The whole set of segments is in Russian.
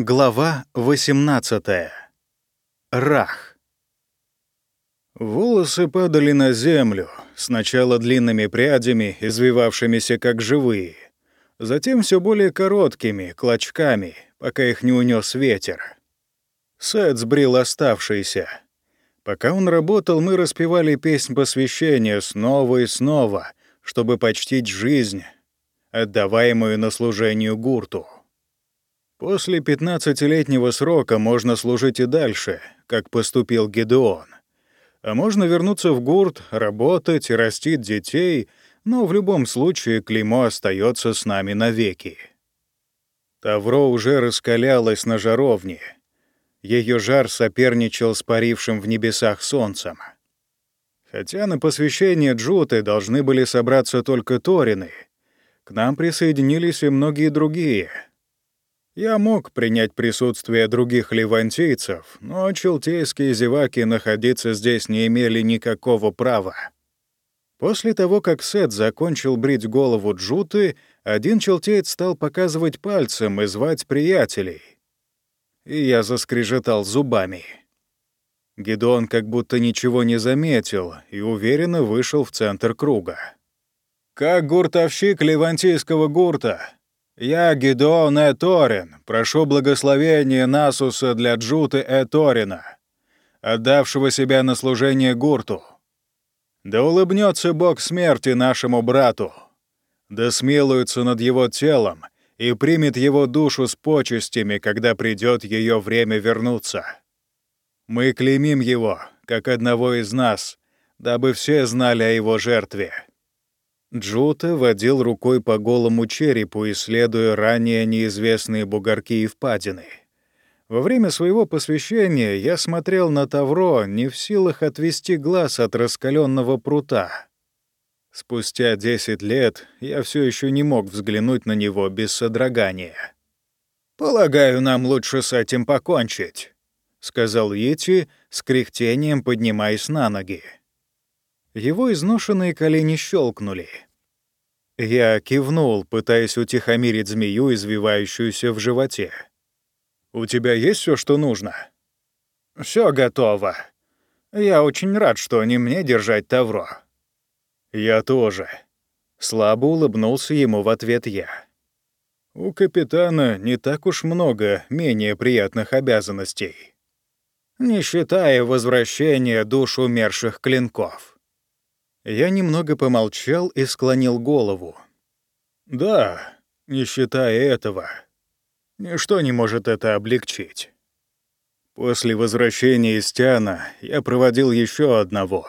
Глава 18. Рах. Волосы падали на землю, сначала длинными прядями, извивавшимися как живые, затем все более короткими, клочками, пока их не унес ветер. Сет сбрил оставшиеся. Пока он работал, мы распевали песнь посвящения снова и снова, чтобы почтить жизнь, отдаваемую на служению гурту. После 15-летнего срока можно служить и дальше, как поступил Гедеон. А можно вернуться в гурт, работать растить детей, но в любом случае клеймо остается с нами навеки. Тавро уже раскалялось на жаровне. Ее жар соперничал с парившим в небесах солнцем. Хотя на посвящение Джуты должны были собраться только Торины, к нам присоединились и многие другие — я мог принять присутствие других левантийцев, но челтейские зеваки находиться здесь не имели никакого права. После того, как Сет закончил брить голову Джуты, один челтеец стал показывать пальцем и звать приятелей. И я заскрежетал зубами. Гедон как будто ничего не заметил и уверенно вышел в центр круга. «Как гуртовщик левантийского гурта», «Я Гидеон Эторин, прошу благословения Насуса для Джуты Эторина, отдавшего себя на служение гурту. Да улыбнется Бог смерти нашему брату, да смилуется над его телом и примет его душу с почестями, когда придет ее время вернуться. Мы клеймим его, как одного из нас, дабы все знали о его жертве». Джута водил рукой по голому черепу, исследуя ранее неизвестные бугорки и впадины. Во время своего посвящения я смотрел на Тавро, не в силах отвести глаз от раскаленного прута. Спустя 10 лет я все еще не мог взглянуть на него без содрогания. «Полагаю, нам лучше с этим покончить», — сказал Йети, с кряхтением поднимаясь на ноги. Его изношенные колени щелкнули. Я кивнул, пытаясь утихомирить змею, извивающуюся в животе. «У тебя есть все, что нужно?» Все готово. Я очень рад, что не мне держать Тавро». «Я тоже». Слабо улыбнулся ему в ответ я. «У капитана не так уж много менее приятных обязанностей. Не считая возвращения душ умерших клинков». Я немного помолчал и склонил голову. «Да, не считая этого, ничто не может это облегчить. После возвращения из Тиана я проводил еще одного,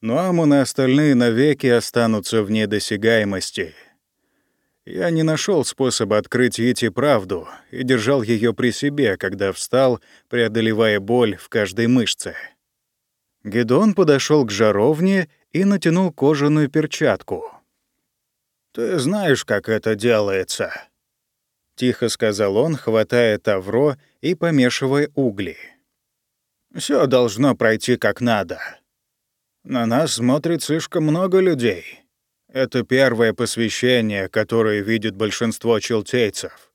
но Амон и остальные навеки останутся вне досягаемости. Я не нашел способа открыть Ити правду и держал ее при себе, когда встал, преодолевая боль в каждой мышце. Гедон подошел к жаровне и натянул кожаную перчатку. «Ты знаешь, как это делается?» — тихо сказал он, хватая тавро и помешивая угли. Все должно пройти как надо. На нас смотрит слишком много людей. Это первое посвящение, которое видит большинство челтейцев.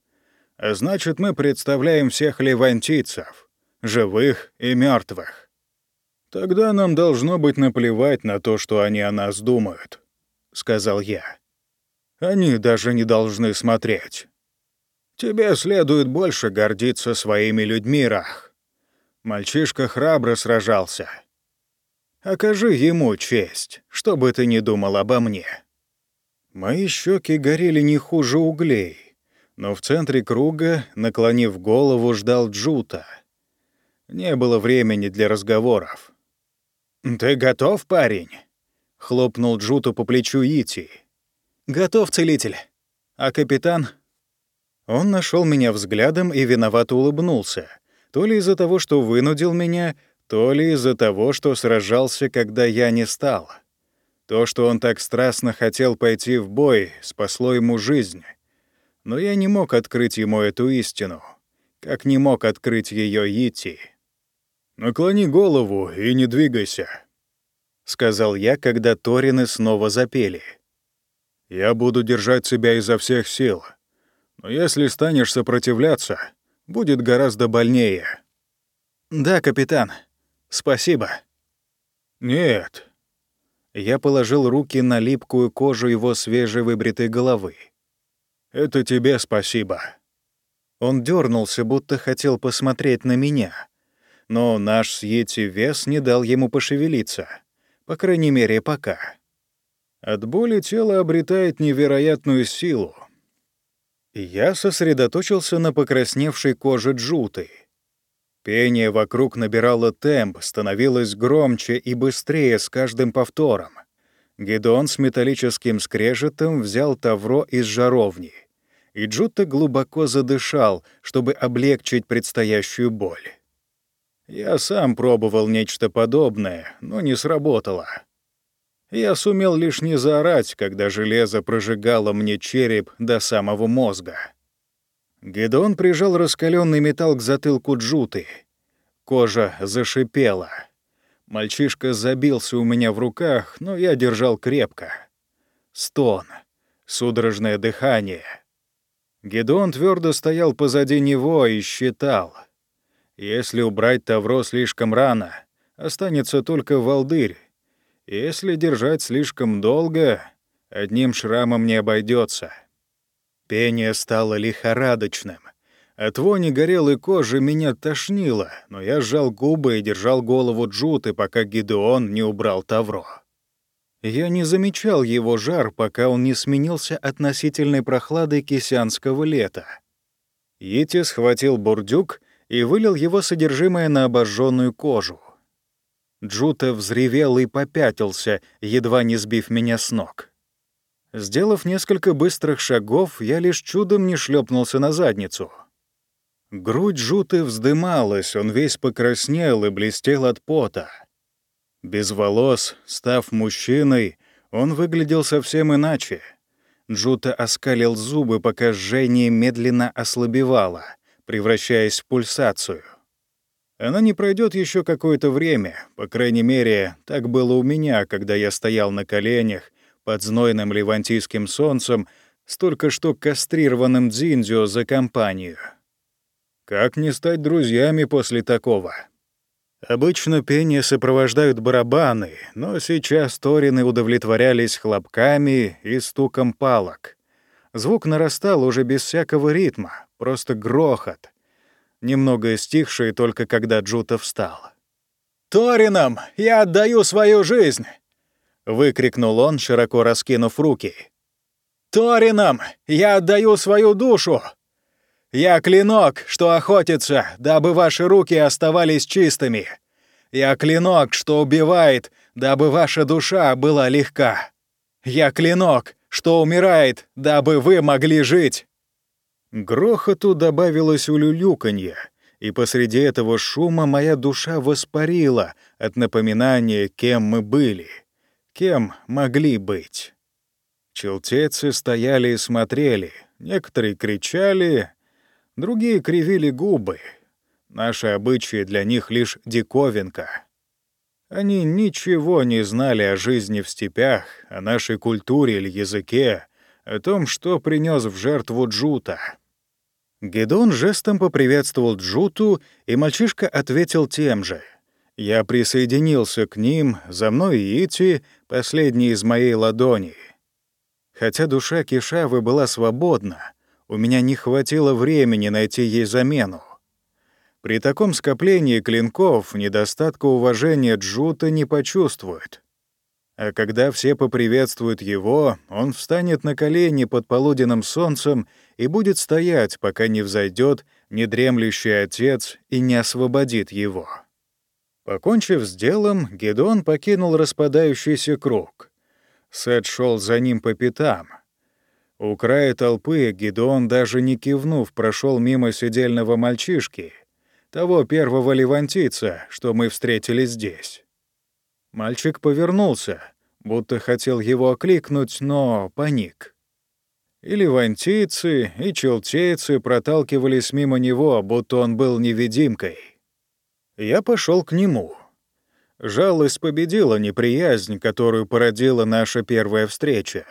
А значит, мы представляем всех левантийцев, живых и мертвых. «Тогда нам должно быть наплевать на то, что они о нас думают», — сказал я. «Они даже не должны смотреть. Тебе следует больше гордиться своими людьми, Рах. Мальчишка храбро сражался. Окажи ему честь, что бы ты ни думал обо мне». Мои щеки горели не хуже углей, но в центре круга, наклонив голову, ждал Джута. Не было времени для разговоров. «Ты готов, парень?» — хлопнул Джуту по плечу Ити. «Готов, целитель. А капитан?» Он нашел меня взглядом и виновато улыбнулся. То ли из-за того, что вынудил меня, то ли из-за того, что сражался, когда я не стал. То, что он так страстно хотел пойти в бой, спасло ему жизнь. Но я не мог открыть ему эту истину, как не мог открыть ее Ити. «Наклони голову и не двигайся», — сказал я, когда Торины снова запели. «Я буду держать себя изо всех сил. Но если станешь сопротивляться, Будет гораздо больнее». «Да, капитан. Спасибо». «Нет». Я положил руки на липкую кожу его свежевыбритой головы. «Это тебе спасибо». Он дернулся, будто хотел посмотреть на меня. Но наш с Йети вес не дал ему пошевелиться. По крайней мере, пока. От боли тело обретает невероятную силу. Я сосредоточился на покрасневшей коже Джуты. Пение вокруг набирало темп, становилось громче и быстрее с каждым повтором. Гедон с металлическим скрежетом взял тавро из жаровни — и Джутта глубоко задышал, чтобы облегчить предстоящую боль. Я сам пробовал нечто подобное, но не сработало. Я сумел лишь не заорать, когда железо прожигало мне череп до самого мозга. Гедон прижал раскаленный металл к затылку Джуты. Кожа зашипела. Мальчишка забился у меня в руках, но я держал крепко. Стон, судорожное дыхание — Гедон твердо стоял позади него и считал. Если убрать Тавро слишком рано, останется только волдырь. Если держать слишком долго, одним шрамом не обойдется. Пение стало лихорадочным. От вони горелой кожи меня тошнило, но я сжал губы и держал голову Джуты, пока Гедеон не убрал Тавро. Я не замечал его жар, пока он не сменился относительной прохладой кисянского лета. Йети схватил бурдюк и вылил его содержимое на обожженную кожу. Джута взревел и попятился, едва не сбив меня с ног. Сделав несколько быстрых шагов, я лишь чудом не шлепнулся на задницу. Грудь Джуты вздымалась, он весь покраснел и блестел от пота. Без волос, став мужчиной, он выглядел совсем иначе. Джута оскалил зубы, пока жжение медленно ослабевало, превращаясь в пульсацию. Она не пройдет еще какое-то время, по крайней мере, так было у меня, когда я стоял на коленях под знойным левантийским солнцем с только что кастрированным дзиндзио за компанию. Как не стать друзьями после такого? Обычно пение сопровождают барабаны, но сейчас Торины удовлетворялись хлопками и стуком палок. Звук нарастал уже без всякого ритма, просто грохот, немного стихший только когда Джута встал. «Торинам я отдаю свою жизнь!» — выкрикнул он, широко раскинув руки. «Торинам я отдаю свою душу! Я клинок, что охотится, дабы ваши руки оставались чистыми. Я клинок, что убивает, дабы ваша душа была легка. Я клинок, что умирает, дабы вы могли жить». Грохоту добавилось улюлюканье, и посреди этого шума моя душа воспарила от напоминания, кем мы были, кем могли быть. Челтецы стояли и смотрели, некоторые кричали, Другие кривили губы. Наши обычаи для них лишь диковинка. Они ничего не знали о жизни в степях, о нашей культуре или языке, о том, что принес в жертву Джута. Гедон жестом поприветствовал Джуту, и мальчишка ответил тем же. Я присоединился к ним, за мной Ити, последний из моей ладони. Хотя душа Кишавы была свободна, у меня не хватило времени найти ей замену. При таком скоплении клинков недостатка уважения Джута не почувствует. А когда все поприветствуют его, он встанет на колени под полуденным солнцем и будет стоять, пока не взойдет недремлющий отец и не освободит его. Покончив с делом, Гедон покинул распадающийся круг. Сет шел за ним по пятам. У края толпы Гидеон, даже не кивнув, прошел мимо сидельного мальчишки, того первого левантийца, что мы встретили здесь. Мальчик повернулся, будто хотел его окликнуть, но паник. И левантийцы, и челтейцы проталкивались мимо него, будто он был невидимкой. Я пошел к нему. Жалость победила неприязнь, которую породила наша первая встреча.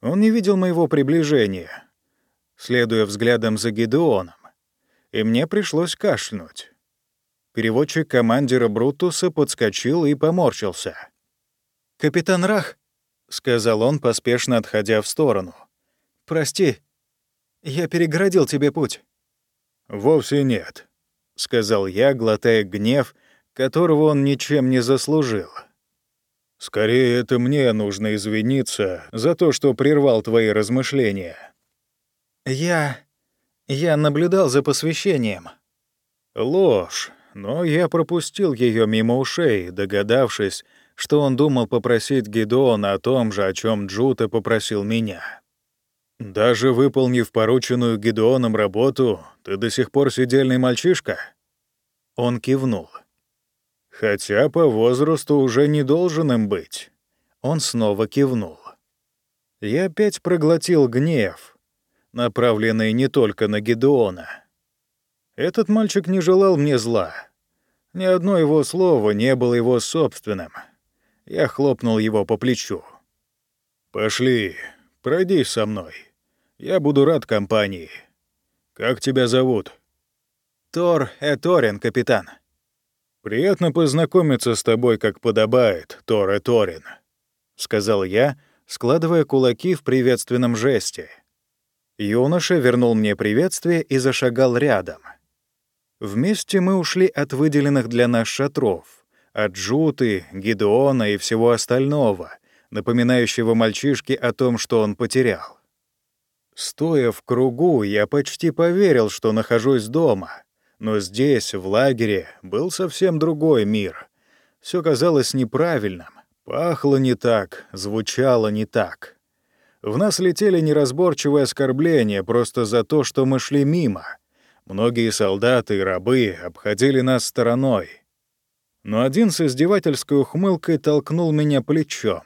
Он не видел моего приближения, следуя взглядом за Гедеоном. И мне пришлось кашлянуть. Переводчик командира Брутуса подскочил и поморщился. «Капитан Рах», — сказал он, поспешно отходя в сторону. «Прости, я переградил тебе путь». «Вовсе нет», — сказал я, глотая гнев, которого он ничем не заслужил. «Скорее, это мне нужно извиниться за то, что прервал твои размышления». «Я... я наблюдал за посвящением». «Ложь, но я пропустил ее мимо ушей, догадавшись, что он думал попросить Гедеона о том же, о чем Джута попросил меня. Даже выполнив порученную Гедеоном работу, ты до сих пор сидельный мальчишка?» Он кивнул. «Хотя по возрасту уже не должен им быть». Он снова кивнул. Я опять проглотил гнев, направленный не только на Гедеона. Этот мальчик не желал мне зла. Ни одно его слово не было его собственным. Я хлопнул его по плечу. «Пошли, пройди со мной. Я буду рад компании. Как тебя зовут?» «Тор Эторин, капитан». «Приятно познакомиться с тобой, как подобает, Тор Эторин», — сказал я, складывая кулаки в приветственном жесте. Юноша вернул мне приветствие и зашагал рядом. Вместе мы ушли от выделенных для нас шатров, от Джуты, Гидеона и всего остального, напоминающего мальчишке о том, что он потерял. Стоя в кругу, я почти поверил, что нахожусь дома. Но здесь, в лагере, был совсем другой мир. Все казалось неправильным, пахло не так, звучало не так. В нас летели неразборчивые оскорбления просто за то, что мы шли мимо — Многие солдаты и рабы обходили нас стороной. Но один с издевательской ухмылкой толкнул меня плечом.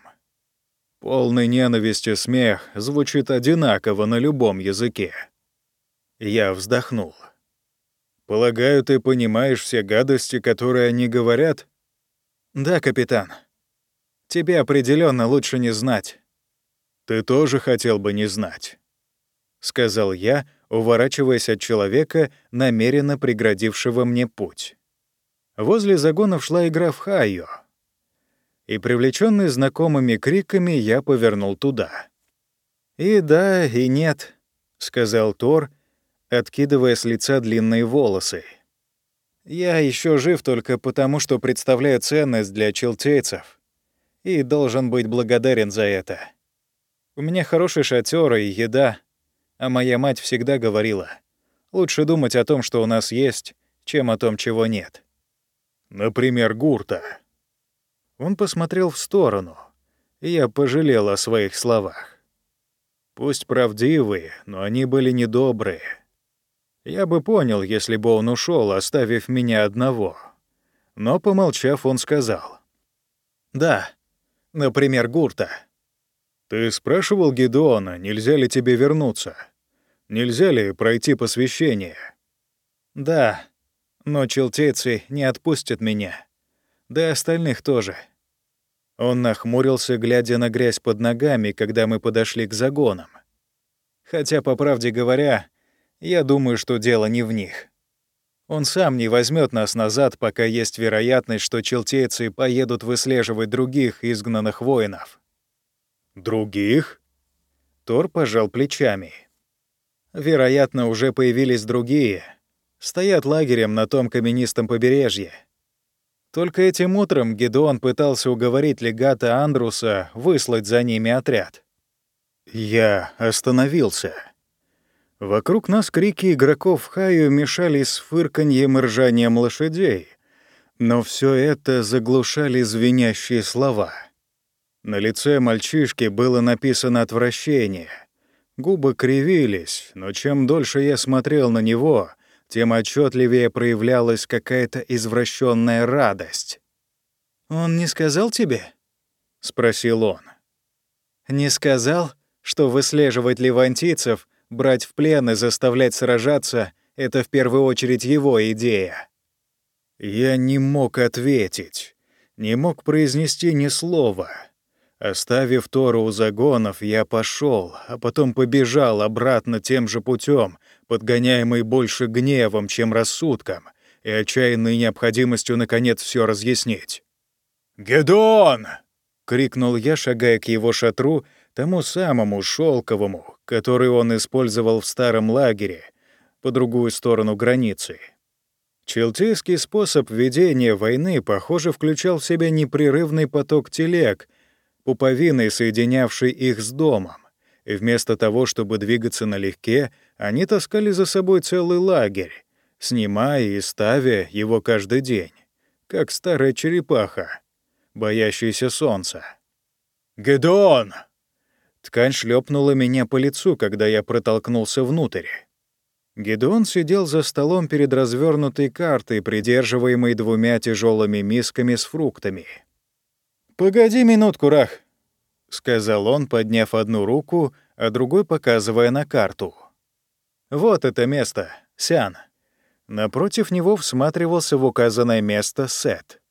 Полный ненависти смех звучит одинаково на любом языке. Я вздохнул. «Полагаю, ты понимаешь все гадости, которые они говорят?» «Да, капитан. Тебе определенно лучше не знать». «Ты тоже хотел бы не знать», — сказал я, уворачиваясь от человека, намеренно преградившего мне путь. Возле загонов шла игра в хайо, и, привлеченный знакомыми криками, я повернул туда. «И да, и нет», — сказал Тор, откидывая с лица длинные волосы. «Я еще жив только потому, что представляю ценность для челтейцев, и должен быть благодарен за это. У меня хороший шатер и еда, а моя мать всегда говорила, лучше думать о том, что у нас есть, чем о том, чего нет. Например, гурта. Он посмотрел в сторону, и я пожалел о своих словах. Пусть правдивые, но они были недобрые. Я бы понял, если бы он ушел, оставив меня одного. Но, помолчав, он сказал. «Да, например, гурта». «Ты спрашивал Гедеона, нельзя ли тебе вернуться? Нельзя ли пройти посвящение?» «Да, но челтейцы не отпустят меня. Да и остальных тоже». Он нахмурился, глядя на грязь под ногами, когда мы подошли к загонам. Хотя, по правде говоря, я думаю, что дело не в них. Он сам не возьмет нас назад, пока есть вероятность, что челтейцы поедут выслеживать других изгнанных воинов. «Других?» Тор пожал плечами. «Вероятно, уже появились другие. Стоят лагерем на том каменистом побережье. Только этим утром Гедеон пытался уговорить легата Андруса выслать за ними отряд. Я остановился. Вокруг нас крики игроков Хаю мешались с фырканьем и ржанием лошадей, но все это заглушали звенящие слова — на лице мальчишки было написано отвращение. Губы кривились, но чем дольше я смотрел на него, тем отчетливее проявлялась какая-то извращенная радость. «Он не сказал тебе?» — спросил он. «Не сказал, что выслеживать левантийцев, брать в плен и заставлять сражаться — это в первую очередь его идея?» Я не мог ответить, не мог произнести ни слова. Оставив Тору у загонов, я пошел, а потом побежал обратно тем же путем, подгоняемый больше гневом, чем рассудком, и отчаянной необходимостью наконец все разъяснить. «Гедон!» — крикнул я, шагая к его шатру, тому самому шелковому, который он использовал в старом лагере, по другую сторону границы. Челтийский способ ведения войны, похоже, включал в себя непрерывный поток телег, пуповиной, соединявшей их с домом, и вместо того, чтобы двигаться налегке, они таскали за собой целый лагерь, снимая и ставя его каждый день, как старая черепаха, боящаяся солнца. «Гедеон!» Ткань шлепнула меня по лицу, когда я протолкнулся внутрь. Гедеон сидел за столом перед развернутой картой, придерживаемой двумя тяжелыми мисками с фруктами. «Погоди минутку, Рах», — сказал он, подняв одну руку, а другой показывая на карту. «Вот это место, Сян». Напротив него всматривался в указанное место Сет.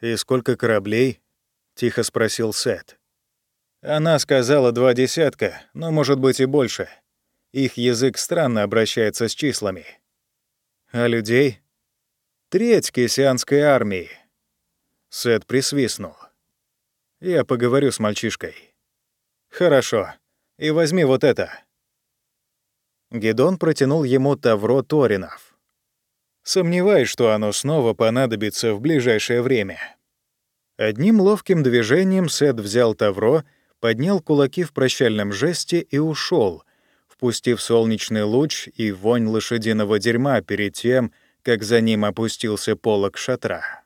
«И сколько кораблей?» — тихо спросил Сет. Она сказала два десятка, но, может быть, и больше. Их язык странно обращается с числами. А людей? Треть кесианской армии. Сет присвистнул. Я поговорю с мальчишкой. Хорошо. И возьми вот это. Гедон протянул ему тавро Торинов. Сомневаюсь, что оно снова понадобится в ближайшее время. Одним ловким движением Сет взял тавро, поднял кулаки в прощальном жесте и ушел, впустив солнечный луч и вонь лошадиного дерьма перед тем, как за ним опустился полог шатра.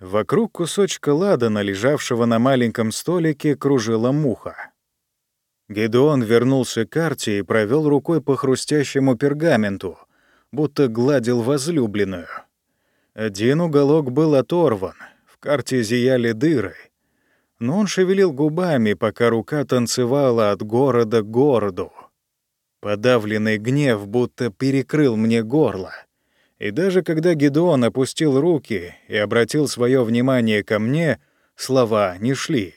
Вокруг кусочка ладана, лежавшего на маленьком столике, кружила муха. Гедеон вернулся к карте и провел рукой по хрустящему пергаменту, будто гладил возлюбленную. Один уголок был оторван, в карте зияли дыры, но он шевелил губами, пока рука танцевала от города к городу. Подавленный гнев будто перекрыл мне горло — и даже когда Гедеон опустил руки и обратил свое внимание ко мне, слова не шли.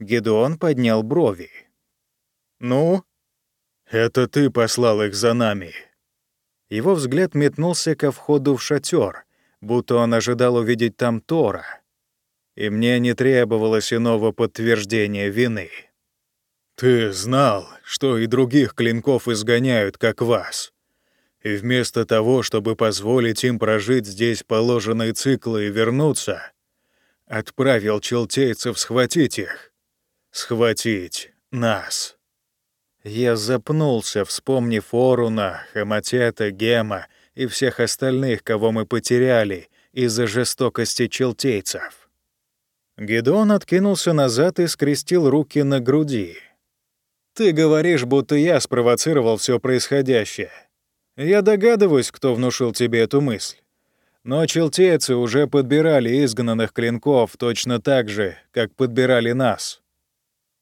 Гедеон поднял брови. «Ну?» «Это ты послал их за нами». Его взгляд метнулся ко входу в шатер, будто он ожидал увидеть там Тора. И мне не требовалось иного подтверждения вины. «Ты знал, что и других клинков изгоняют, как вас и вместо того, чтобы позволить им прожить здесь положенные циклы и вернуться, отправил челтейцев схватить их. Схватить нас. Я запнулся, вспомнив Оруна, Хаматета, Гема и всех остальных, кого мы потеряли из-за жестокости челтейцев. Гедон откинулся назад и скрестил руки на груди. «Ты говоришь, будто я спровоцировал все происходящее. Я догадываюсь, кто внушил тебе эту мысль. Но челтейцы уже подбирали изгнанных клинков точно так же, как подбирали нас.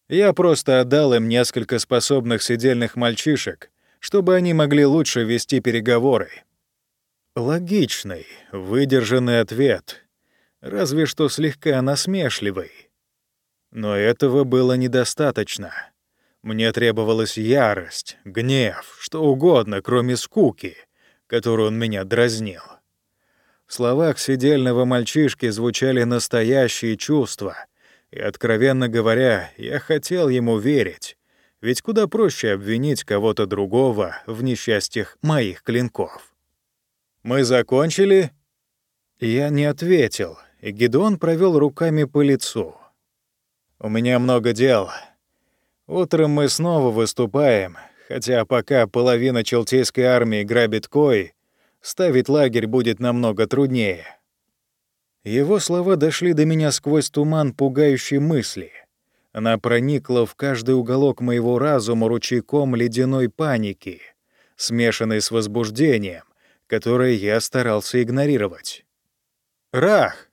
Я просто отдал им несколько способных сидельных мальчишек, чтобы они могли лучше вести переговоры. Логичный, выдержанный ответ, разве что слегка насмешливый. Но этого было недостаточно. Мне требовалась ярость, гнев, что угодно, кроме скуки, которую он меня дразнил. В словах сидельного мальчишки звучали настоящие чувства, и, откровенно говоря, я хотел ему верить, ведь куда проще обвинить кого-то другого в несчастьях моих клинков. «Мы закончили?» Я не ответил, и Гедеон провел руками по лицу. «У меня много дел», Утром мы снова выступаем, хотя пока половина челтейской армии грабит Кой, ставить лагерь будет намного труднее. Его слова дошли до меня сквозь туман пугающей мысли. Она проникла в каждый уголок моего разума ручейком ледяной паники, смешанной с возбуждением, которое я старался игнорировать. «Рах!»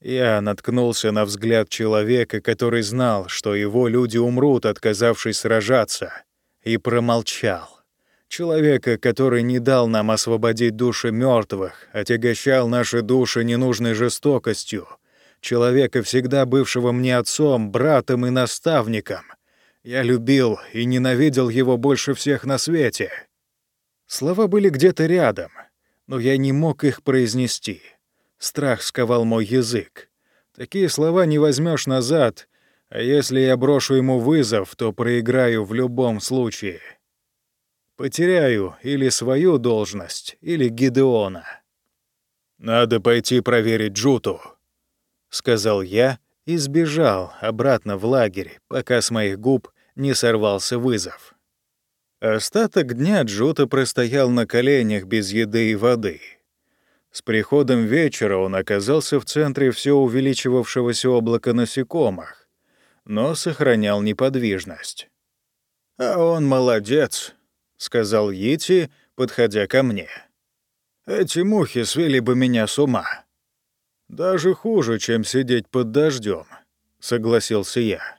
Я наткнулся на взгляд человека, который знал, что его люди умрут, отказавшись сражаться, и промолчал. Человека, который не дал нам освободить души мертвых, отягощал наши души ненужной жестокостью, человека, всегда бывшего мне отцом, братом и наставником. Я любил и ненавидел его больше всех на свете. Слова были где-то рядом, но я не мог их произнести. Страх сковал мой язык. Такие слова не возьмешь назад, а если я брошу ему вызов, то проиграю в любом случае. Потеряю или свою должность, или Гидеона. «Надо пойти проверить Джуту», — сказал я и сбежал обратно в лагерь, пока с моих губ не сорвался вызов. Остаток дня Джута простоял на коленях без еды и воды. С приходом вечера он оказался в центре все увеличивавшегося облака насекомых, но сохранял неподвижность. «А он молодец», — сказал Йити, подходя ко мне. «Эти мухи свели бы меня с ума». «Даже хуже, чем сидеть под дождем, согласился я.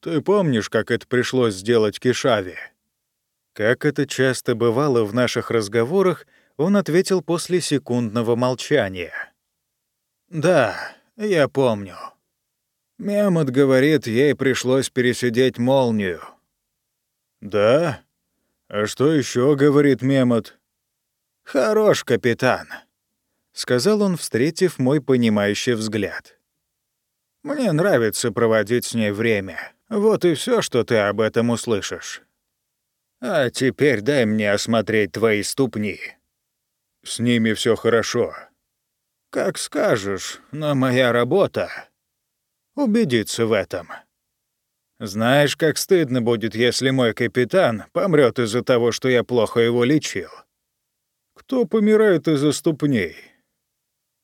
«Ты помнишь, как это пришлось сделать Кишаве?» Как это часто бывало в наших разговорах, он ответил после секундного молчания. «Да, я помню. Мемот говорит, ей пришлось пересидеть молнию». «Да? А что еще говорит Мемот?» «Хорош, капитан», — сказал он, встретив мой понимающий взгляд. «Мне нравится проводить с ней время. Вот и все, что ты об этом услышишь». А теперь дай мне осмотреть твои ступни. С ними все хорошо. Как скажешь, но моя работа — убедиться в этом. Знаешь, как стыдно будет, если мой капитан помрет из-за того, что я плохо его лечил. Кто помирает из-за ступней?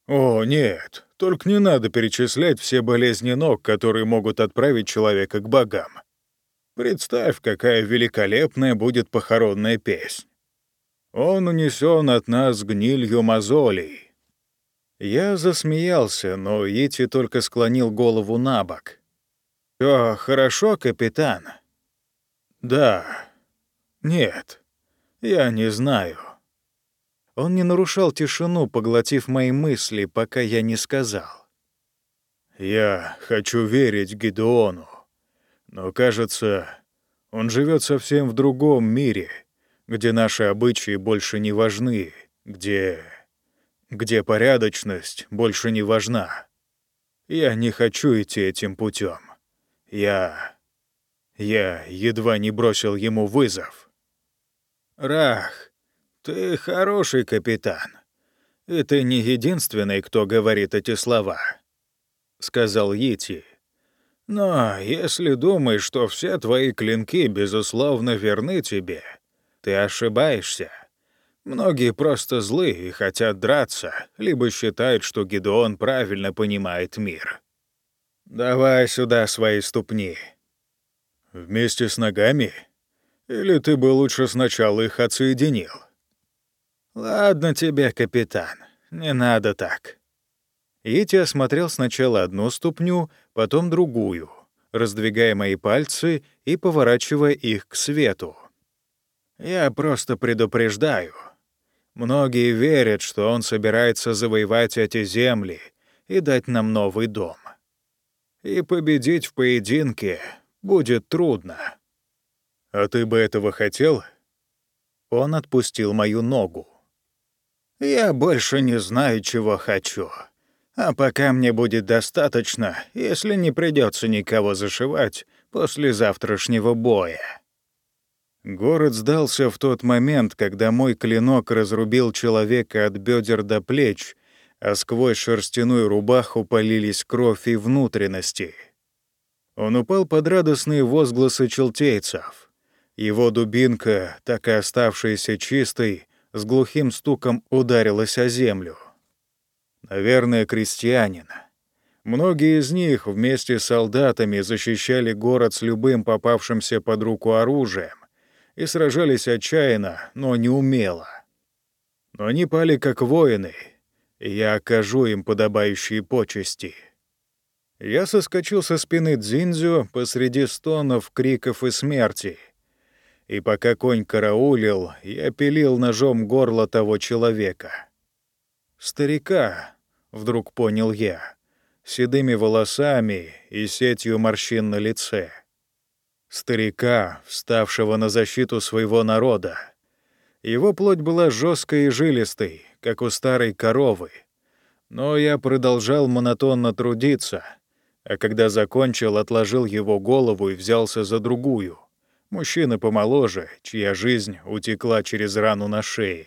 О, нет, только не надо перечислять все болезни ног, которые могут отправить человека к богам. Представь, какая великолепная будет похоронная песнь. Он унесен от нас гнилью мозолей. Я засмеялся, но Ити только склонил голову на бок. «Всё хорошо, капитан?» «Да. Нет. Я не знаю». Он не нарушал тишину, поглотив мои мысли, пока я не сказал. «Я хочу верить Гедеону. Но, кажется, он живет совсем в другом мире, где наши обычаи больше не важны, где... где порядочность больше не важна. Я не хочу идти этим путем. Я... я едва не бросил ему вызов. «Рах, ты хороший капитан. И ты не единственный, кто говорит эти слова», — сказал Йити. Но если думаешь, что все твои клинки, безусловно, верны тебе, ты ошибаешься. Многие просто злы и хотят драться, либо считают, что Гедеон правильно понимает мир. Давай сюда свои ступни. Вместе с ногами? Или ты бы лучше сначала их отсоединил? Ладно тебе, капитан, не надо так. Ити осмотрел сначала одну ступню, потом другую, раздвигая мои пальцы и поворачивая их к свету. «Я просто предупреждаю. Многие верят, что он собирается завоевать эти земли и дать нам новый дом. И победить в поединке будет трудно. А ты бы этого хотел?» Он отпустил мою ногу. «Я больше не знаю, чего хочу», а пока мне будет достаточно, если не придется никого зашивать после завтрашнего боя. Город сдался в тот момент, когда мой клинок разрубил человека от бедер до плеч, а сквозь шерстяную рубаху полились кровь и внутренности. Он упал под радостные возгласы челтейцев. Его дубинка, так и оставшаяся чистой, с глухим стуком ударилась о землю. Наверное, крестьянин. Многие из них вместе с солдатами защищали город с любым попавшимся под руку оружием и сражались отчаянно, но неумело. Но они пали как воины, и я окажу им подобающие почести. Я соскочил со спины Дзиндзю посреди стонов, криков и смерти. И пока конь караулил, я пилил ножом горло того человека. Старика, вдруг понял я, седыми волосами и сетью морщин на лице. Старика, вставшего на защиту своего народа. Его плоть была жесткой и жилистой, как у старой коровы. Но я продолжал монотонно трудиться, а когда закончил, отложил его голову и взялся за другую. Мужчина помоложе, чья жизнь утекла через рану на шее.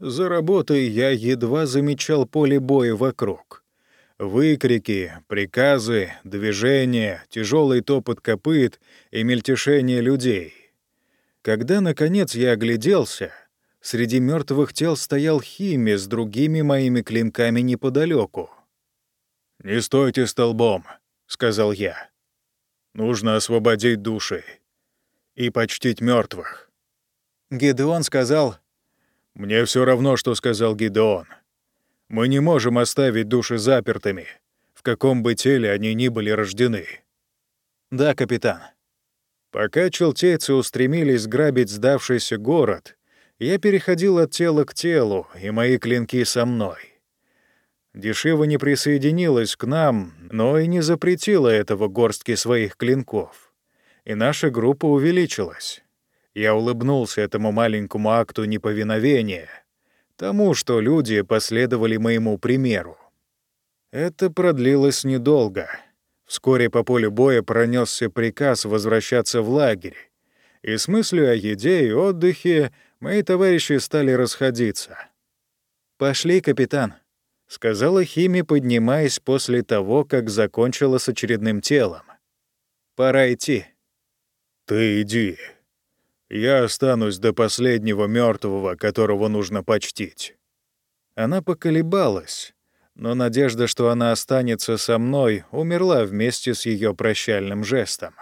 За работой я едва замечал поле боя вокруг. Выкрики, приказы, движения, тяжелый топот копыт и мельтешение людей. Когда, наконец, я огляделся, среди мертвых тел стоял Хими с другими моими клинками неподалеку. «Не стойте столбом», — сказал я. «Нужно освободить души и почтить мертвых. Гидеон сказал... «Мне все равно, что сказал Гидеон. Мы не можем оставить души запертыми, в каком бы теле они ни были рождены». «Да, капитан». Пока челтейцы устремились грабить сдавшийся город, я переходил от тела к телу, и мои клинки со мной. Дешево не присоединилась к нам, но и не запретила этого горстки своих клинков. И наша группа увеличилась. Я улыбнулся этому маленькому акту неповиновения — тому, что люди последовали моему примеру. Это продлилось недолго. Вскоре по полю боя пронесся приказ возвращаться в лагерь. И с мыслью о еде и отдыхе мои товарищи стали расходиться. «Пошли, капитан», — сказала Хими, поднимаясь после того, как закончила с очередным телом. «Пора идти». «Ты иди», я останусь до последнего мертвого, которого нужно почтить». Она поколебалась, но надежда, что она останется со мной, умерла вместе с ее прощальным жестом.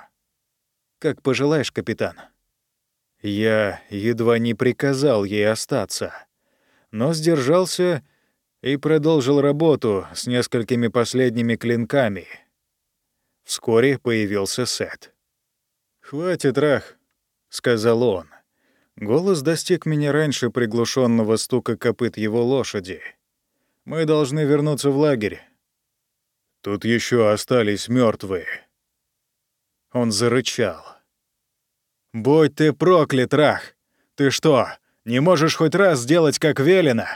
«Как пожелаешь, капитан». Я едва не приказал ей остаться, но сдержался и продолжил работу с несколькими последними клинками. Вскоре появился Сет. «Хватит, Рах. — сказал он. Голос достиг меня раньше приглушенного стука копыт его лошади. «Мы должны вернуться в лагерь». «Тут еще остались мертвые. Он зарычал. «Будь ты проклят, Рах! Ты что, не можешь хоть раз сделать, как велено?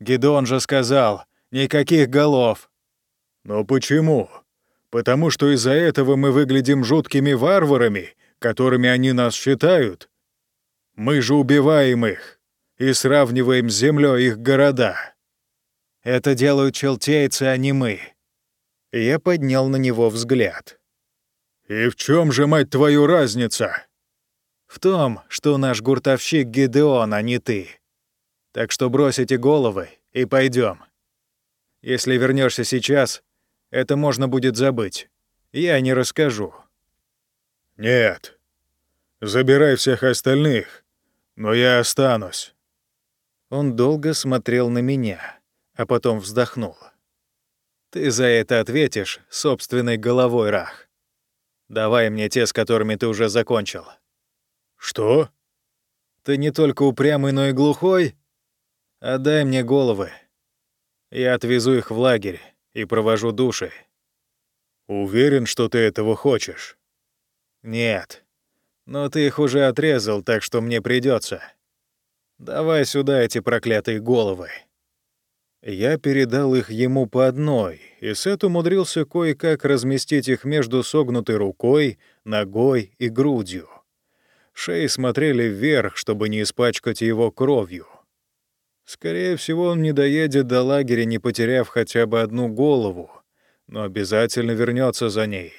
Гедон же сказал, никаких голов». «Но почему? Потому что из-за этого мы выглядим жуткими варварами которыми они нас считают, мы же убиваем их и сравниваем с землей их города. Это делают челтейцы, а не мы. Я поднял на него взгляд. «И в чем же, мать твою, разница?» «В том, что наш гуртовщик Гидеон, а не ты. Так что бросите головы и пойдем. Если вернешься сейчас, это можно будет забыть. Я не расскажу». «Нет. Забирай всех остальных, но я останусь». Он долго смотрел на меня, а потом вздохнул. «Ты за это ответишь собственной головой, Рах. Давай мне те, с которыми ты уже закончил». «Что?» «Ты не только упрямый, но и глухой? Отдай мне головы. Я отвезу их в лагерь и провожу души». «Уверен, что ты этого хочешь?» «Нет. Но ты их уже отрезал, так что мне придется. Давай сюда эти проклятые головы». Я передал их ему по одной, и Сет умудрился кое-как разместить их между согнутой рукой, ногой и грудью. Шеи смотрели вверх, чтобы не испачкать его кровью. Скорее всего, он не доедет до лагеря, не потеряв хотя бы одну голову, но обязательно вернется за ней.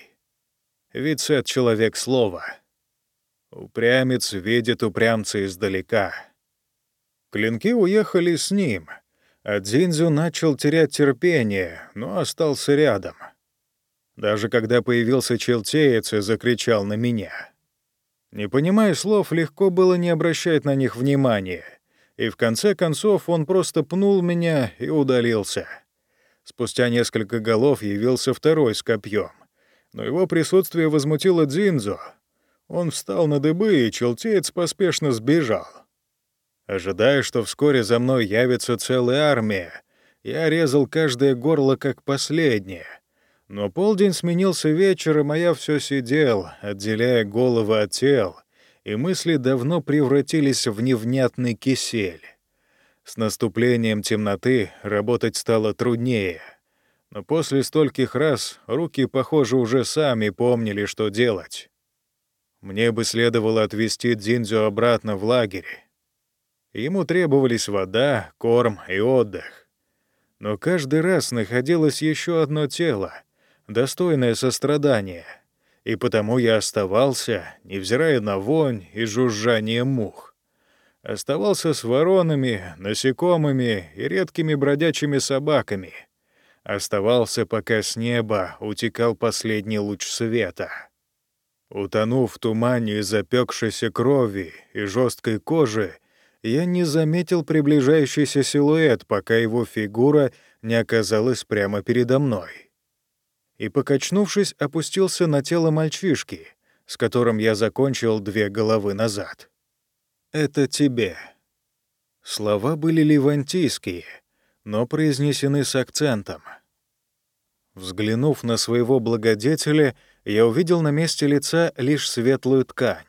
Ведь Сет — человек слова. Упрямец видит упрямца издалека. Клинки уехали с ним, а Дзинзю начал терять терпение, но остался рядом. Даже когда появился челтеец и закричал на меня. Не понимая слов, легко было не обращать на них внимания, и в конце концов он просто пнул меня и удалился. Спустя несколько голов явился второй с копьем но его присутствие возмутило Дзинзо. Он встал на дыбы, и челтеец поспешно сбежал. Ожидая, что вскоре за мной явится целая армия, Я резал каждое горло как последнее. Но полдень сменился вечером, а я все сидел, отделяя головы от тел, и мысли давно превратились в невнятный кисель. С наступлением темноты работать стало труднее. Но после стольких раз руки, похоже, уже сами помнили, что делать. Мне бы следовало отвезти Дзиндзю обратно в лагерь. Ему требовались вода, корм и отдых. Но каждый раз находилось еще одно тело, достойное сострадания, и потому я оставался, невзирая на вонь и жужжание мух. Оставался с воронами, насекомыми и редкими бродячими собаками. Оставался, пока с неба утекал последний луч света. Утонув в тумане запекшейся крови и жесткой кожи, я не заметил приближающийся силуэт, пока его фигура не оказалась прямо передо мной. И, покачнувшись, опустился на тело мальчишки, с которым я закончил две головы назад. «Это тебе». Слова были левантийские, но произнесены с акцентом. Взглянув на своего благодетеля, я увидел на месте лица лишь светлую ткань.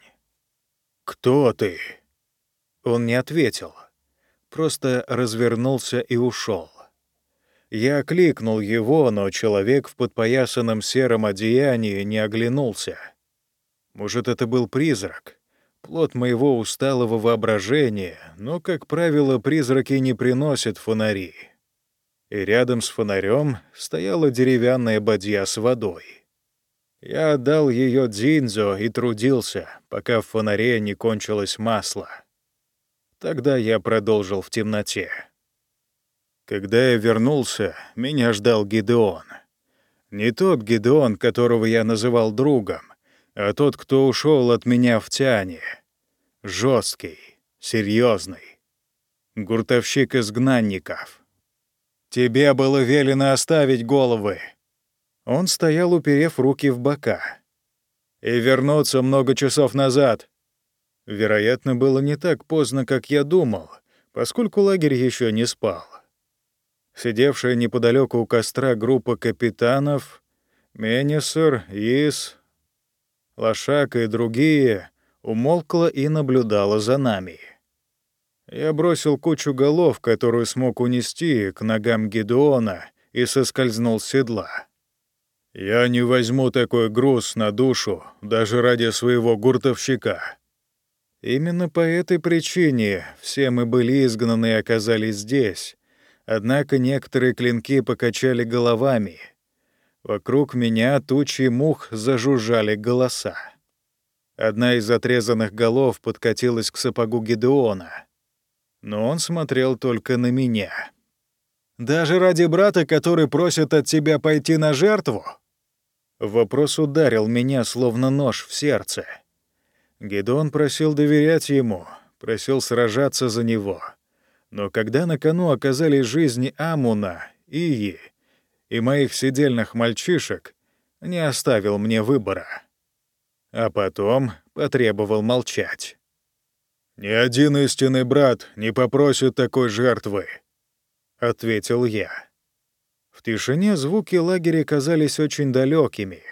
«Кто ты?» Он не ответил, просто развернулся и ушел. Я окликнул его, но человек в подпоясанном сером одеянии не оглянулся. Может, это был призрак, плод моего усталого воображения, но, как правило, призраки не приносят фонари. И рядом с фонарем стояла деревянная бадья с водой. Я отдал ее Дзинзо и трудился, пока в фонаре не кончилось масло. Тогда я продолжил в темноте. Когда я вернулся, меня ждал Гидеон. Не тот Гидеон, которого я называл другом, а тот, кто ушел от меня в тяне. Жесткий, серьезный. Гуртовщик изгнанников. Тебе было велено оставить головы. Он стоял, уперев руки в бока. И вернуться много часов назад. Вероятно, было не так поздно, как я думал, поскольку лагерь еще не спал. Сидевшая неподалеку у костра группа капитанов, Менесер, Ис, Лошак и другие умолкла и наблюдала за нами. Я бросил кучу голов, которую смог унести, к ногам Гедеона и соскользнул с седла. «Я не возьму такой груз на душу даже ради своего гуртовщика», Именно по этой причине все мы были изгнаны и оказались здесь. Однако некоторые клинки покачали головами. Вокруг меня тучи мух зажужжали голоса. Одна из отрезанных голов подкатилась к сапогу Гедеона. Но он смотрел только на меня. «Даже ради брата, который просит от тебя пойти на жертву?» Вопрос ударил меня, словно нож в сердце. Гедон просил доверять ему, просил сражаться за него. Но когда на кону оказались жизни Амуна, Ии и моих сидельных мальчишек, не оставил мне выбора. А потом потребовал молчать. «Ни один истинный брат не попросит такой жертвы», — ответил я. В тишине звуки лагеря казались очень далекими.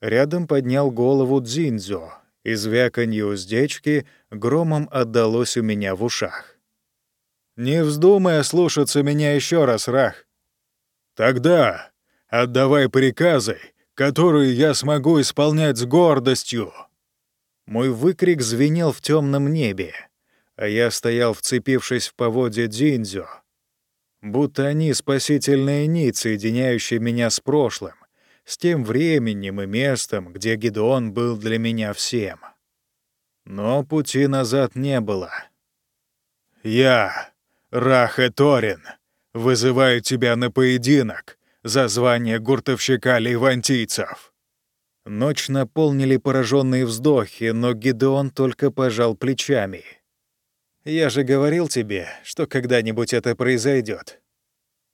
Рядом поднял голову Дзинзо и звяканье уздечки громом отдалось у меня в ушах. «Не вздумай слушаться меня еще раз, Рах. Тогда отдавай приказы, которые я смогу исполнять с гордостью». Мой выкрик звенел в темном небе, а я стоял, вцепившись в поводья Дзиндзю, будто они спасительные нить, соединяющие меня с прошлым, с тем временем и местом, где Гедеон был для меня всем. Но пути назад не было. «Я, Рахе Торин, вызываю тебя на поединок за звание гуртовщика ливантийцев». Ночь наполнили пораженные вздохи, но Гедеон только пожал плечами. «Я же говорил тебе, что когда-нибудь это произойдет.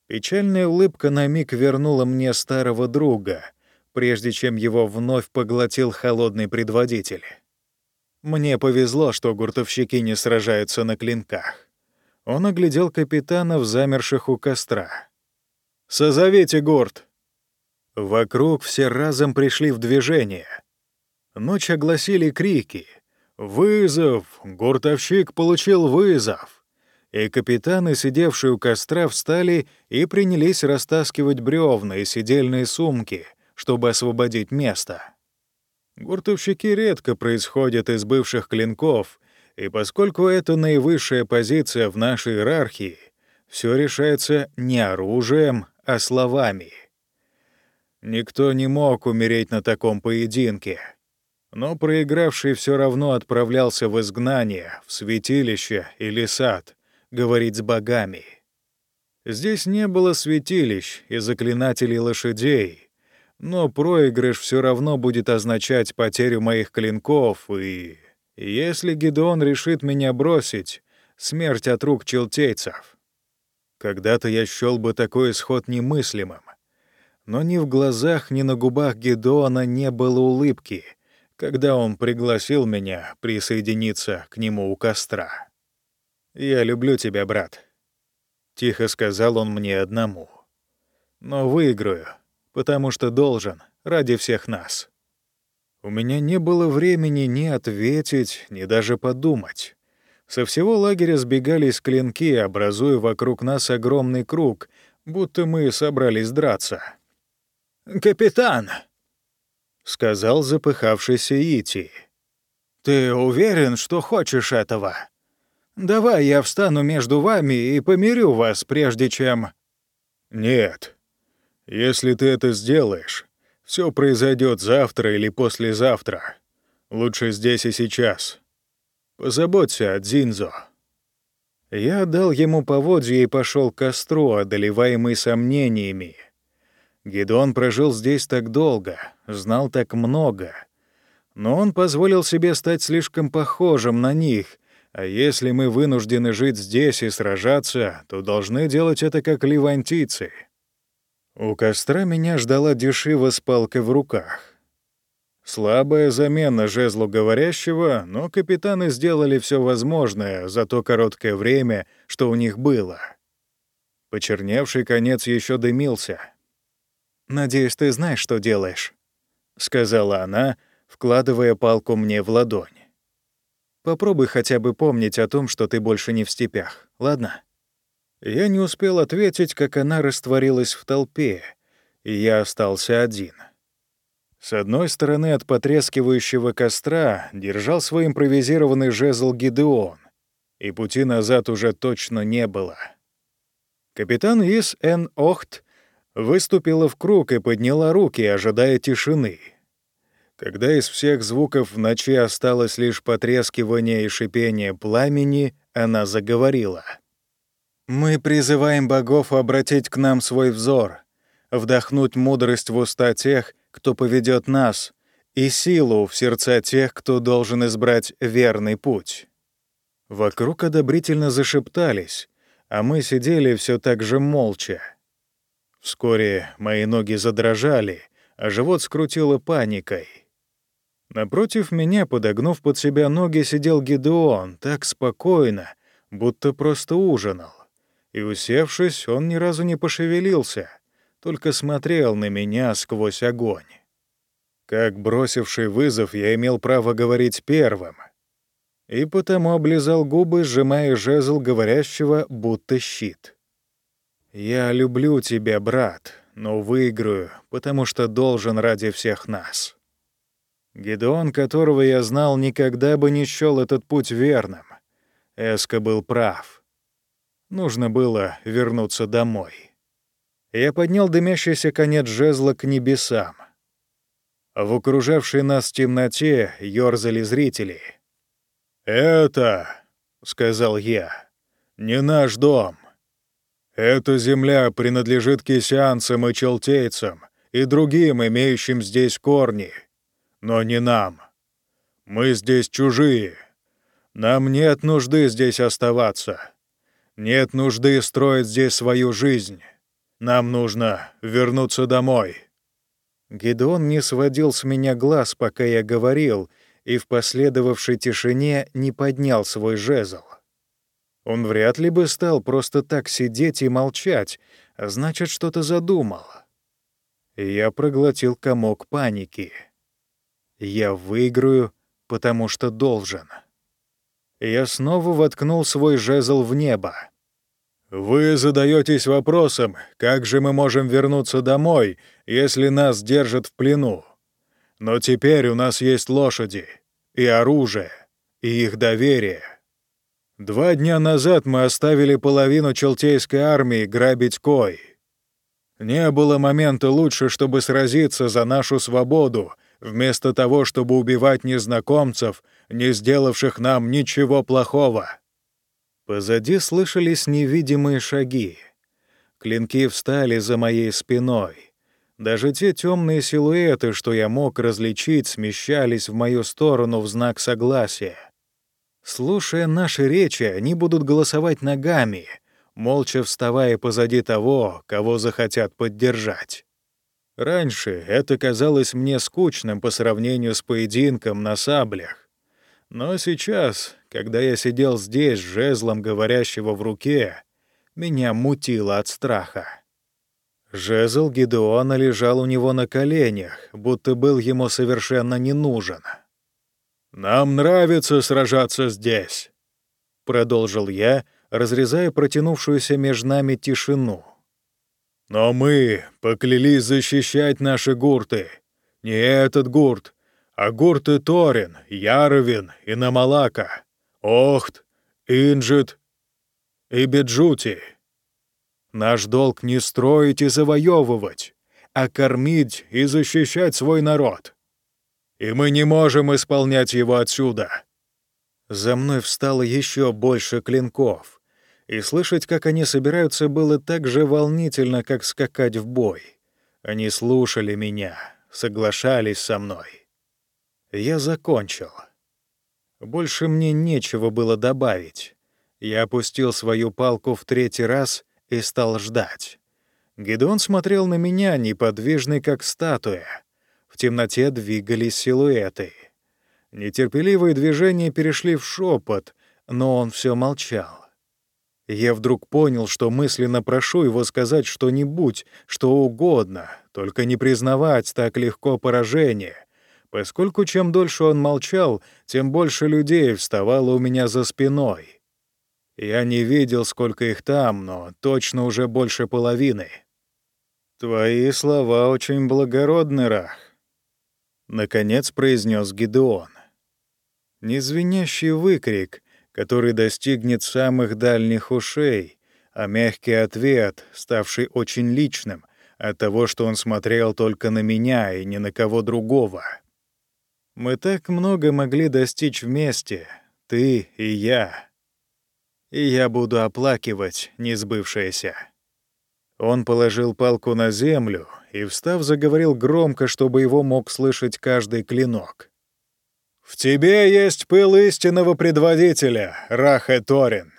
Печальная улыбка на миг вернула мне старого друга, прежде чем его вновь поглотил холодный предводитель. Мне повезло, что гуртовщики не сражаются на клинках. Он оглядел капитанов, замерших у костра. Созовите гурт!» Вокруг все разом пришли в движение. Ночь огласили крики. «Вызов! Гуртовщик получил вызов!» И капитаны, сидевшие у костра, встали и принялись растаскивать бревна и сидельные сумки, чтобы освободить место. Гуртовщики редко происходят из бывших клинков, и поскольку это наивысшая позиция в нашей иерархии, все решается не оружием, а словами. Никто не мог умереть на таком поединке. Но проигравший все равно отправлялся в изгнание, в святилище или сад, говорить с богами. Здесь не было святилищ и заклинателей лошадей, но проигрыш все равно будет означать потерю моих клинков, и если Гедеон решит меня бросить, смерть от рук челтейцев. Когда-то я счёл бы такой исход немыслимым. Но ни в глазах, ни на губах Гедеона не было улыбки, когда он пригласил меня присоединиться к нему у костра. «Я люблю тебя, брат», — тихо сказал он мне одному. «Но выиграю, потому что должен, ради всех нас». У меня не было времени ни ответить, ни даже подумать. Со всего лагеря сбегались клинки, образуя вокруг нас огромный круг, будто мы собрались драться. «Капитан!» — сказал запыхавшийся Ити. «Ты уверен, что хочешь этого? Давай я встану между вами и помирю вас, прежде чем...» «Нет. Если ты это сделаешь, все произойдет завтра или послезавтра. Лучше здесь и сейчас. Позаботься о Дзинзо». Я дал ему поводья и пошел к костру, одолеваемый сомнениями — Гедон прожил здесь так долго, знал так много. Но он позволил себе стать слишком похожим на них, а если мы вынуждены жить здесь и сражаться, то должны делать это как ливантийцы. У костра меня ждала дешева с палкой в руках. Слабая замена жезлу говорящего, но капитаны сделали все возможное за то короткое время, что у них было. Почерневший конец еще дымился — «Надеюсь, ты знаешь, что делаешь», — сказала она, вкладывая палку мне в ладонь. «Попробуй хотя бы помнить о том, что ты больше не в степях, ладно?» Я не успел ответить, как она растворилась в толпе, и я остался один. С одной стороны от потрескивающего костра держал свой импровизированный жезл Гидеон, и пути назад уже точно не было. Капитан Ис Эн Охт выступила в круг и подняла руки, ожидая тишины. Когда из всех звуков в ночи осталось лишь потрескивание и шипение пламени, она заговорила. «Мы призываем богов обратить к нам свой взор, вдохнуть мудрость в уста тех, кто поведет нас, и силу в сердца тех, кто должен избрать верный путь». Вокруг одобрительно зашептались, а мы сидели все так же молча. Вскоре мои ноги задрожали, а живот скрутило паникой. Напротив меня, подогнув под себя ноги, сидел Гедеон, так спокойно, будто просто ужинал. И, усевшись, он ни разу не пошевелился, только смотрел на меня сквозь огонь. Как бросивший вызов, я имел право говорить первым. И потому облизал губы, сжимая жезл говорящего, будто щит. «Я люблю тебя, брат, но выиграю, потому что должен ради всех нас». Гедеон, которого я знал, никогда бы не счёл этот путь верным. Эска был прав. Нужно было вернуться домой. Я поднял дымящийся конец жезла к небесам. В окружавшей нас темноте ёрзали зрители. «Это, — сказал я, — не наш дом. Эта земля принадлежит кисянцам и челтейцам и другим, имеющим здесь корни, но не нам. Мы здесь чужие. Нам нет нужды здесь оставаться. Нет нужды строить здесь свою жизнь. Нам нужно вернуться домой». Гедеон не сводил с меня глаз, пока я говорил, и в последовавшей тишине не поднял свой жезл. Он вряд ли бы стал просто так сидеть и молчать, значит, что-то задумал. Я проглотил комок паники. Я выиграю, потому что должен. Я снова воткнул свой жезл в небо. «Вы задаетесь вопросом, как же мы можем вернуться домой, если нас держат в плену? Но теперь у нас есть лошади, и оружие, и их доверие. Два дня назад мы оставили половину Челтейской армии грабить Кой. Не было момента лучше, чтобы сразиться за нашу свободу, вместо того, чтобы убивать незнакомцев, не сделавших нам ничего плохого. Позади слышались невидимые шаги. Клинки встали за моей спиной. Даже те темные силуэты, что я мог различить, смещались в мою сторону в знак согласия. Слушая наши речи, они будут голосовать ногами, молча вставая позади того, кого захотят поддержать. Раньше это казалось мне скучным по сравнению с поединком на саблях. Но сейчас, когда я сидел здесь с жезлом говорящего в руке, меня мутило от страха. Жезл Гидеона лежал у него на коленях, будто был ему совершенно не нужен. «Нам нравится сражаться здесь», — продолжил я, разрезая протянувшуюся между нами тишину. «Но мы поклялись защищать наши гурты. Не этот гурт, а гурты Торин, Яровин и Намалака. Охт, Инжит и Беджути. Наш долг не строить и завоевывать, а кормить и защищать свой народ. И мы не можем исполнять его отсюда. За мной встало еще больше клинков, и слышать, как они собираются, было так же волнительно, как скакать в бой. Они слушали меня, соглашались со мной. Я закончил. Больше мне нечего было добавить. Я опустил свою палку в третий раз и стал ждать. Гедон смотрел на меня, неподвижный, как статуя. Темноте двигались силуэты. Нетерпеливые движения перешли в шепот, но он все молчал. Я вдруг понял, что мысленно прошу его сказать что-нибудь, что угодно, только не признавать так легко поражение, поскольку чем дольше он молчал, тем больше людей вставало у меня за спиной. Я не видел, сколько их там, но точно уже больше половины. «Твои слова очень благородны, Рах», — наконец произнес Гидеон. Незвенящий выкрик, который достигнет самых дальних ушей, а мягкий ответ, ставший очень личным, от того, что он смотрел только на меня и ни на кого другого. Мы так много могли достичь вместе, ты и я. И я буду оплакивать несбывшееся. Он положил палку на землю и, встав, заговорил громко, чтобы его мог слышать каждый клинок. «В тебе есть пыл истинного предводителя, Рахе Торин.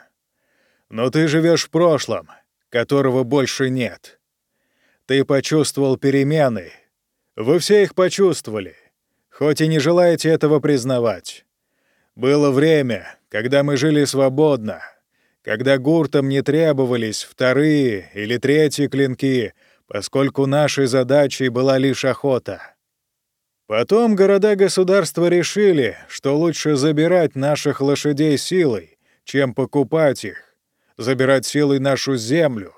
Но ты живешь в прошлом, которого больше нет. Ты почувствовал перемены. Вы все их почувствовали хоть и не желаете этого признавать. Было время, когда мы жили свободно, когда гуртам не требовались вторые или третьи клинки, поскольку нашей задачей была лишь охота. Потом города-государства решили, что лучше забирать наших лошадей силой, чем покупать их, забирать силой нашу землю,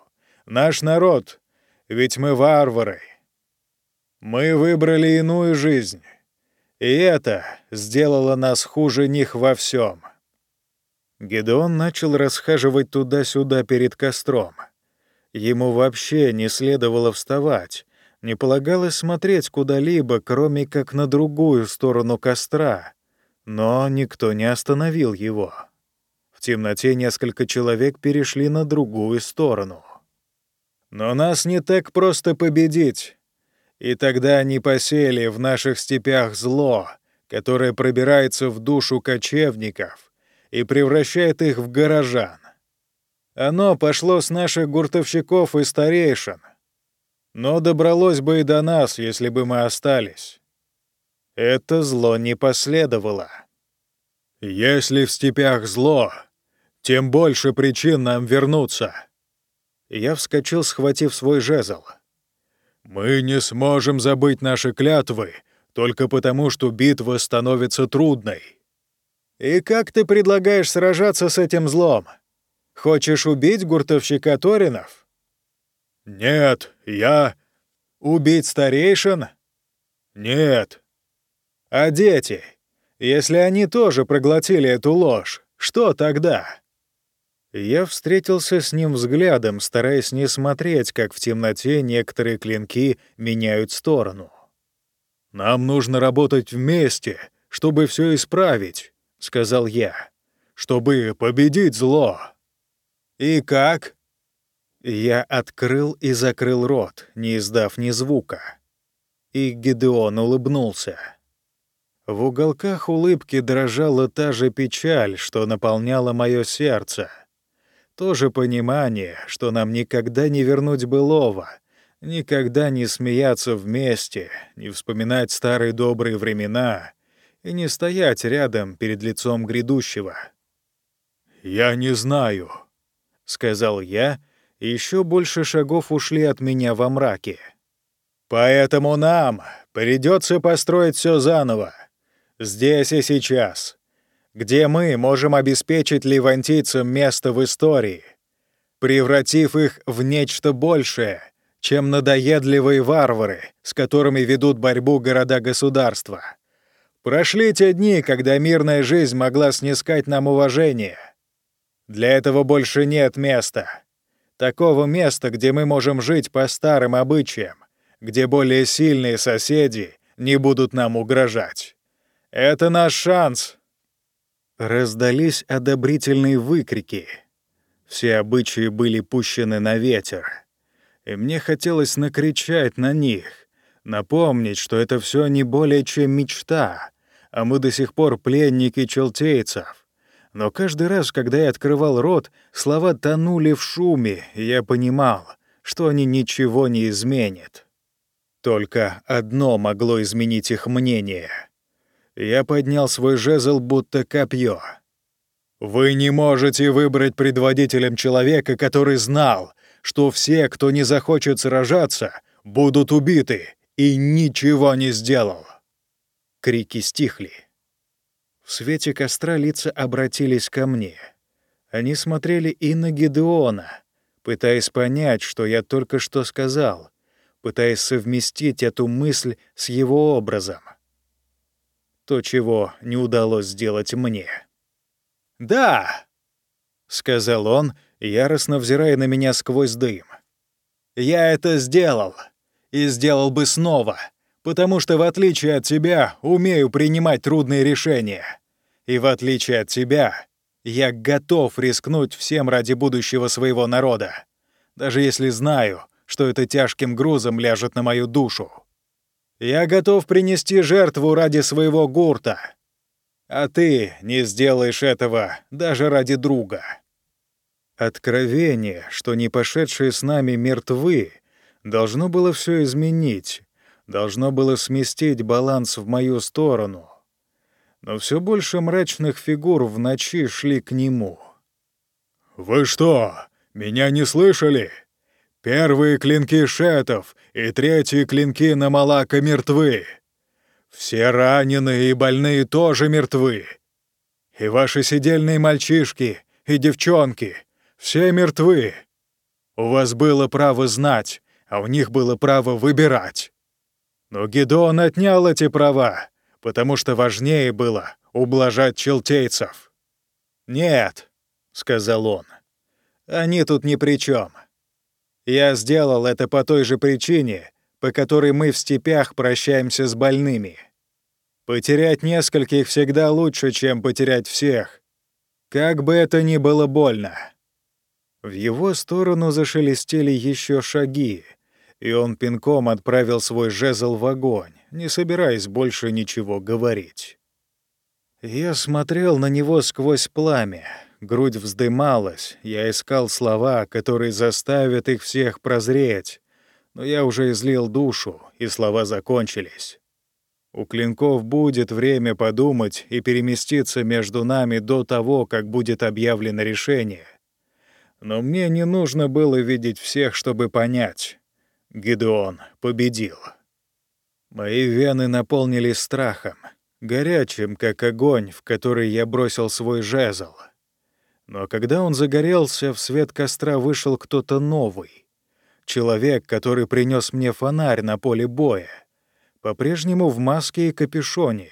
наш народ, ведь мы варвары. Мы выбрали иную жизнь, и это сделало нас хуже них во всем. Гедеон начал расхаживать туда-сюда перед костром. Ему вообще не следовало вставать, не полагалось смотреть куда-либо, кроме как на другую сторону костра, но никто не остановил его. В темноте несколько человек перешли на другую сторону. «Но нас не так просто победить», и тогда они посеяли в наших степях зло, которое пробирается в душу кочевников и превращает их в горожан. Оно пошло с наших гуртовщиков и старейшин, но добралось бы и до нас, если бы мы остались. Это зло не последовало. Если в степях зло, тем больше причин нам вернуться. Я вскочил, схватив свой жезл. «Мы не сможем забыть наши клятвы, только потому, что битва становится трудной». «И как ты предлагаешь сражаться с этим злом? Хочешь убить гуртовщика Торинов?» «Нет, я...» «Убить старейшин?» «Нет». «А дети? Если они тоже проглотили эту ложь, что тогда?» Я встретился с ним взглядом, стараясь не смотреть, как в темноте некоторые клинки меняют сторону. «Нам нужно работать вместе, чтобы все исправить», — сказал я, — «чтобы победить зло». «И как?» Я открыл и закрыл рот, не издав ни звука. И Гедеон улыбнулся. В уголках улыбки дрожала та же печаль, что наполняла мое сердце — то же понимание, что нам никогда не вернуть былого, никогда не смеяться вместе, не вспоминать старые добрые времена и не стоять рядом перед лицом грядущего. «Я не знаю», — сказал я, и еще больше шагов ушли от меня во мраке. «Поэтому нам придется построить все заново, здесь и сейчас, где мы можем обеспечить левантийцам место в истории, превратив их в нечто большее, чем надоедливые варвары, с которыми ведут борьбу города-государства. Прошли те дни, когда мирная жизнь могла снискать нам уважение. Для этого больше нет места. Такого места, где мы можем жить по старым обычаям, где более сильные соседи не будут нам угрожать. Это наш шанс Раздались одобрительные выкрики. Все обычаи были пущены на ветер. И мне хотелось накричать на них, напомнить, что это все не более чем мечта, а мы до сих пор пленники челтейцев. Но каждый раз, когда я открывал рот, слова тонули в шуме, и я понимал, что они ничего не изменят. Только одно могло изменить их мнение — я поднял свой жезл, будто копье. «Вы не можете выбрать предводителем человека, который знал, что все, кто не захочет сражаться, будут убиты, и ничего не сделал». Крики стихли. В свете костра лица обратились ко мне. Они смотрели и на Гедеона, пытаясь понять, что я только что сказал, пытаясь совместить эту мысль с его образом то, чего не удалось сделать мне. «Да!» — сказал он, яростно взирая на меня сквозь дым. «Я это сделал. И сделал бы снова, потому что, в отличие от тебя, умею принимать трудные решения. И в отличие от тебя, я готов рискнуть всем ради будущего своего народа, даже если знаю, что это тяжким грузом ляжет на мою душу. Я готов принести жертву ради своего гурта. А ты не сделаешь этого даже ради друга. Откровение, что не пошедшие с нами мертвы, должно было все изменить, должно было сместить баланс в мою сторону. Но все больше мрачных фигур в ночи шли к нему. «Вы что, меня не слышали?» Первые клинки шетов и третьи клинки на Малака мертвы. Все раненые и больные тоже мертвы. И ваши сидельные мальчишки и девчонки все мертвы. У вас было право знать, а у них было право выбирать. Но Гедеон отнял эти права, потому что важнее было ублажать челтейцев. «Нет», — сказал он, — «они тут ни при чем. Я сделал это по той же причине, по которой мы в степях прощаемся с больными. Потерять нескольких всегда лучше, чем потерять всех. Как бы это ни было больно. В его сторону зашелестели еще шаги, и он пинком отправил свой жезл в огонь, не собираясь больше ничего говорить. Я смотрел на него сквозь пламя, грудь вздымалась, я искал слова, которые заставят их всех прозреть, но я уже излил душу, и слова закончились. У клинков будет время подумать и переместиться между нами до того, как будет объявлено решение. Но мне не нужно было видеть всех, чтобы понять. Гедеон победил. Мои вены наполнились страхом, горячим, как огонь, в который я бросил свой жезл. Но когда он загорелся, в свет костра вышел кто-то новый. Человек, который принес мне фонарь на поле боя. По-прежнему в маске и капюшоне.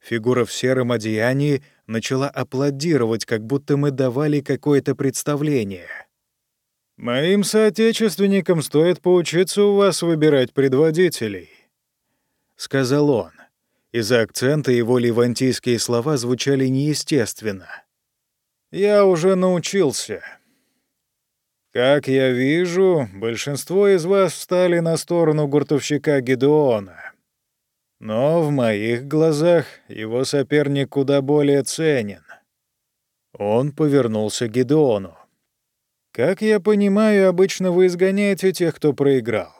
Фигура в сером одеянии начала аплодировать, как будто мы давали какое-то представление. «Моим соотечественникам стоит поучиться у вас выбирать предводителей», — сказал он. Из-за акцента его левантийские слова звучали неестественно. «Я уже научился. Как я вижу, большинство из вас встали на сторону гуртовщика Гедеона. Но в моих глазах его соперник куда более ценен». Он повернулся к Гедеону. «Как я понимаю, обычно вы изгоняете тех, кто проиграл.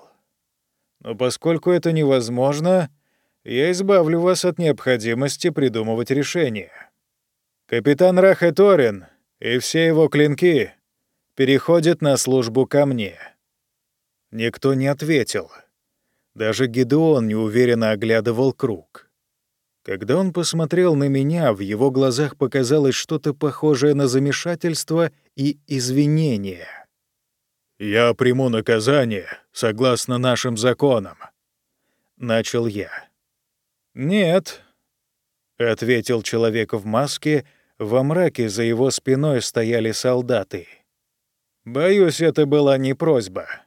Но поскольку это невозможно, я избавлю вас от необходимости придумывать решения. Капитан Рахеторин и все его клинки переходят на службу ко мне». Никто не ответил. Даже Гедеон неуверенно оглядывал круг. Когда он посмотрел на меня, в его глазах показалось что-то похожее на замешательство и извинение. «Я приму наказание, согласно нашим законам», — начал я. «Нет», — ответил человек в маске, во мраке за его спиной стояли солдаты. «Боюсь, это была не просьба».